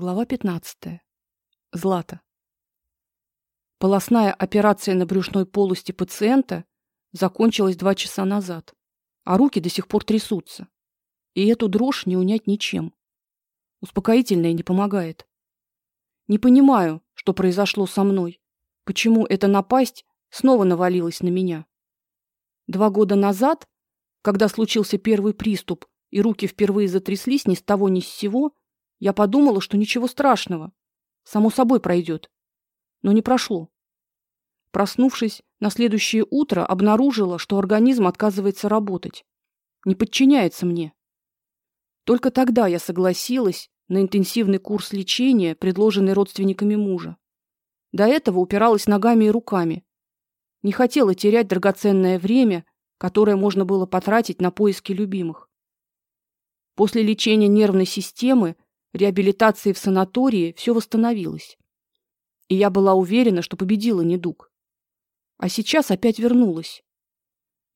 Глава 15. Злата. Полостная операция на брюшной полости пациента закончилась два часа назад, а руки до сих пор трясутся. И эту дрожь не унять ничем. Успокоительное не помогает. Не понимаю, что произошло со мной. Почему эта напасть снова навалилась на меня? Два года назад, когда случился первый приступ, и руки впервые затряслись ни с того ни с сего, я подумала, что ничего страшного, само собой пройдет. Но не прошло. Проснувшись на следующее утро, обнаружила, что организм отказывается работать, не подчиняется мне. Только тогда я согласилась на интенсивный курс лечения, предложенный родственниками мужа. До этого упиралась ногами и руками. Не хотела терять драгоценное время, которое можно было потратить на поиски любимых. После лечения нервной системы реабилитации в санатории все восстановилось. И я была уверена, что победила недуг. А сейчас опять вернулась.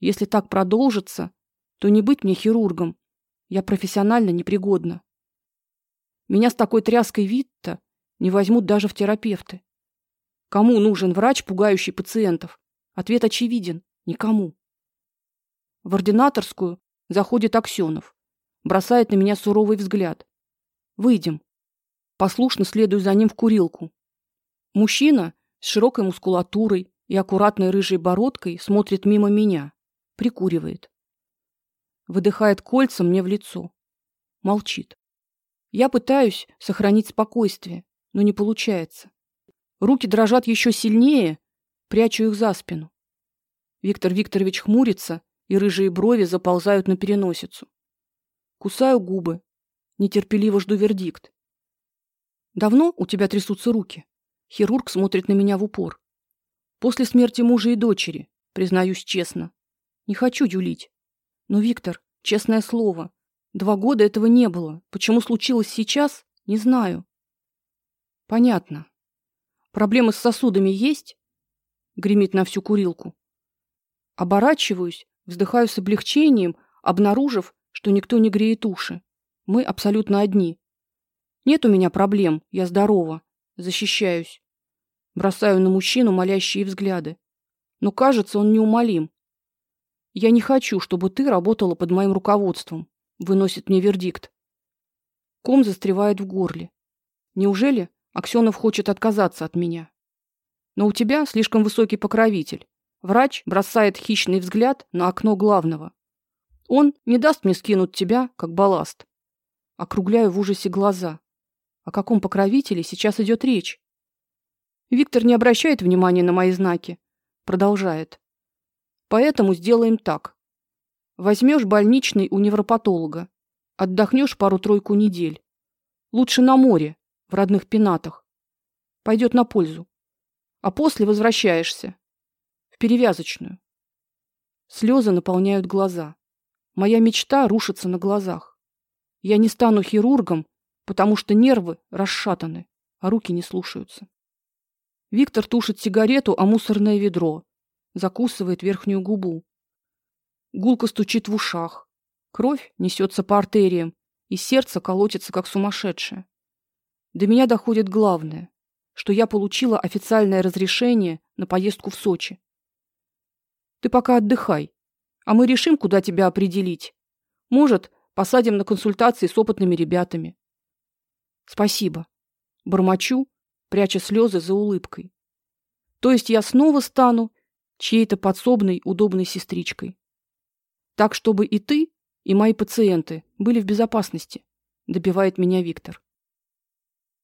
Если так продолжится, то не быть мне хирургом. Я профессионально непригодна. Меня с такой тряской вид-то не возьмут даже в терапевты. Кому нужен врач, пугающий пациентов? Ответ очевиден никому. В ординаторскую заходит Аксенов, бросает на меня суровый взгляд. Выйдем. Послушно следую за ним в курилку. Мужчина с широкой мускулатурой и аккуратной рыжей бородкой смотрит мимо меня, прикуривает. Выдыхает кольца мне в лицо. Молчит. Я пытаюсь сохранить спокойствие, но не получается. Руки дрожат еще сильнее, прячу их за спину. Виктор Викторович хмурится, и рыжие брови заползают на переносицу. Кусаю губы, Нетерпеливо жду вердикт. Давно у тебя трясутся руки? Хирург смотрит на меня в упор. После смерти мужа и дочери, признаюсь честно. Не хочу юлить. Но, Виктор, честное слово, два года этого не было. Почему случилось сейчас, не знаю. Понятно. Проблемы с сосудами есть? Гремит на всю курилку. Оборачиваюсь, вздыхаю с облегчением, обнаружив, что никто не греет уши. Мы абсолютно одни. Нет у меня проблем, я здорова, защищаюсь. Бросаю на мужчину молящие взгляды. Но, кажется, он неумолим. Я не хочу, чтобы ты работала под моим руководством, выносит мне вердикт. Ком застревает в горле. Неужели Аксенов хочет отказаться от меня? Но у тебя слишком высокий покровитель. Врач бросает хищный взгляд на окно главного. Он не даст мне скинуть тебя как балласт. Округляю в ужасе глаза. О каком покровителе сейчас идет речь? Виктор не обращает внимания на мои знаки, продолжает. Поэтому сделаем так. Возьмешь больничный у невропатолога, отдохнешь пару-тройку недель. Лучше на море, в родных пенатах. Пойдет на пользу. А после возвращаешься в перевязочную. Слезы наполняют глаза. Моя мечта рушится на глазах. Я не стану хирургом, потому что нервы расшатаны, а руки не слушаются. Виктор тушит сигарету о мусорное ведро, закусывает верхнюю губу. Гулко стучит в ушах. Кровь несется по артериям, и сердце колотится как сумасшедшее. До меня доходит главное, что я получила официальное разрешение на поездку в Сочи. Ты пока отдыхай, а мы решим, куда тебя определить. Может, Посадим на консультации с опытными ребятами. Спасибо. Бормочу, пряча слезы за улыбкой. То есть я снова стану чьей-то подсобной удобной сестричкой. Так чтобы и ты, и мои пациенты были в безопасности, добивает меня Виктор.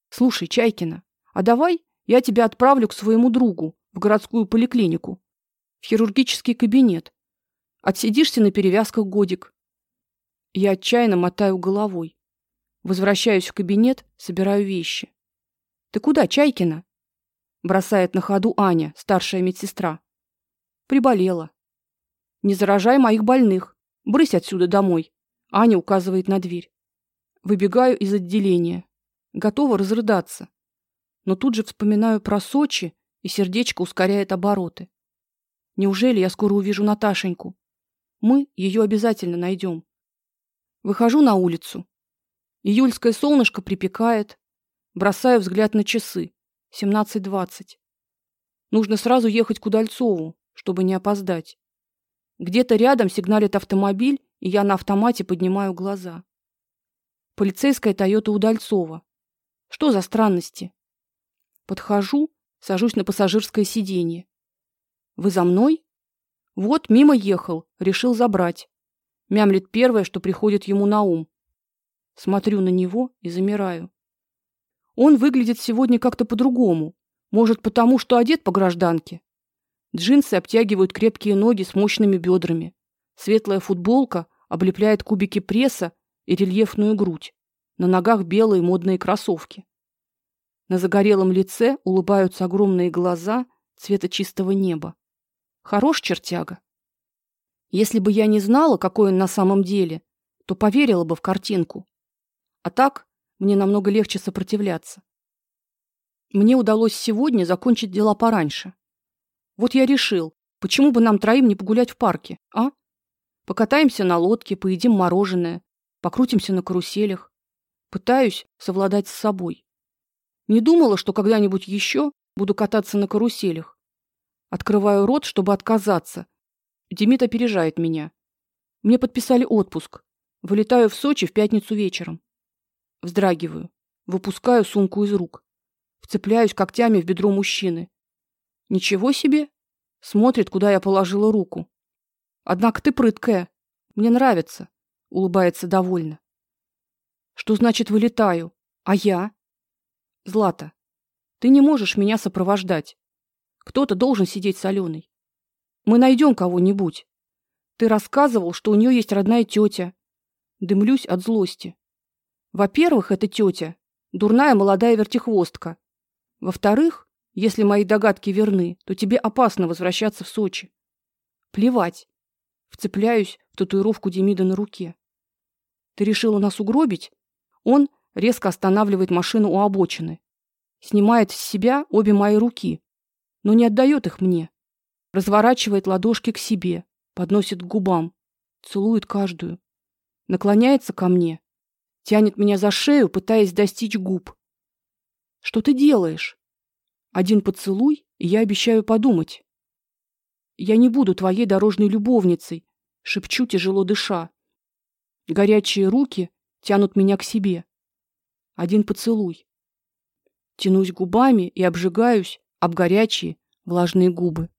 Слушай, Чайкина, а давай я тебя отправлю к своему другу в городскую поликлинику, в хирургический кабинет. Отсидишься на перевязках годик, я отчаянно мотаю головой. Возвращаюсь в кабинет, собираю вещи. Ты куда, Чайкина? бросает на ходу Аня, старшая медсестра. Приболела. Не заражай моих больных. Брысь отсюда домой. Аня указывает на дверь. Выбегаю из отделения, готова разрыдаться. Но тут же вспоминаю про Сочи, и сердечко ускоряет обороты. Неужели я скоро увижу Наташеньку? Мы ее обязательно найдем. Выхожу на улицу. Июльское солнышко припекает. Бросаю взгляд на часы. 17:20. Нужно сразу ехать к Удальцову, чтобы не опоздать. Где-то рядом сигналит автомобиль, и я на автомате поднимаю глаза. Полицейская Toyota Удальцова. Что за странности? Подхожу, сажусь на пассажирское сиденье. Вы за мной? Вот мимо ехал, решил забрать. Мямлит первое, что приходит ему на ум. Смотрю на него и замираю. Он выглядит сегодня как-то по-другому. Может, потому что одет по гражданке. Джинсы обтягивают крепкие ноги с мощными бедрами. Светлая футболка облепляет кубики пресса и рельефную грудь. На ногах белые модные кроссовки. На загорелом лице улыбаются огромные глаза цвета чистого неба. Хорош чертяга. Если бы я не знала, какой он на самом деле, то поверила бы в картинку. А так мне намного легче сопротивляться. Мне удалось сегодня закончить дела пораньше. Вот я решил, почему бы нам троим не погулять в парке, а? Покатаемся на лодке, поедим мороженое, покрутимся на каруселях. Пытаюсь совладать с собой. Не думала, что когда-нибудь еще буду кататься на каруселях. Открываю рот, чтобы отказаться. Демид опережает меня. Мне подписали отпуск. Вылетаю в Сочи в пятницу вечером. Вздрагиваю, выпускаю сумку из рук. Вцепляюсь когтями в бедро мужчины. Ничего себе, смотрит, куда я положила руку. Однако ты прыткая. Мне нравится, улыбается довольно. Что значит вылетаю? А я? Злата, ты не можешь меня сопровождать. Кто-то должен сидеть с Аленой. Мы найдем кого-нибудь. Ты рассказывал, что у нее есть родная тетя. Дымлюсь от злости. Во-первых, эта тетя дурная молодая вертихвостка. Во-вторых, если мои догадки верны, то тебе опасно возвращаться в Сочи. Плевать. Вцепляюсь в татуировку Демида на руке. Ты решила нас угробить? Он резко останавливает машину у обочины, снимает с себя обе мои руки, но не отдает их мне. Разворачивает ладошки к себе, подносит к губам, целует каждую, наклоняется ко мне, тянет меня за шею, пытаясь достичь губ. Что ты делаешь? Один поцелуй, и я обещаю подумать. Я не буду твоей дорожной любовницей, шепчу, тяжело дыша. Горячие руки тянут меня к себе. Один поцелуй. Тянусь губами и обжигаюсь об горячие, влажные губы.